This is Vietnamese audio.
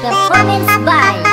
Performance by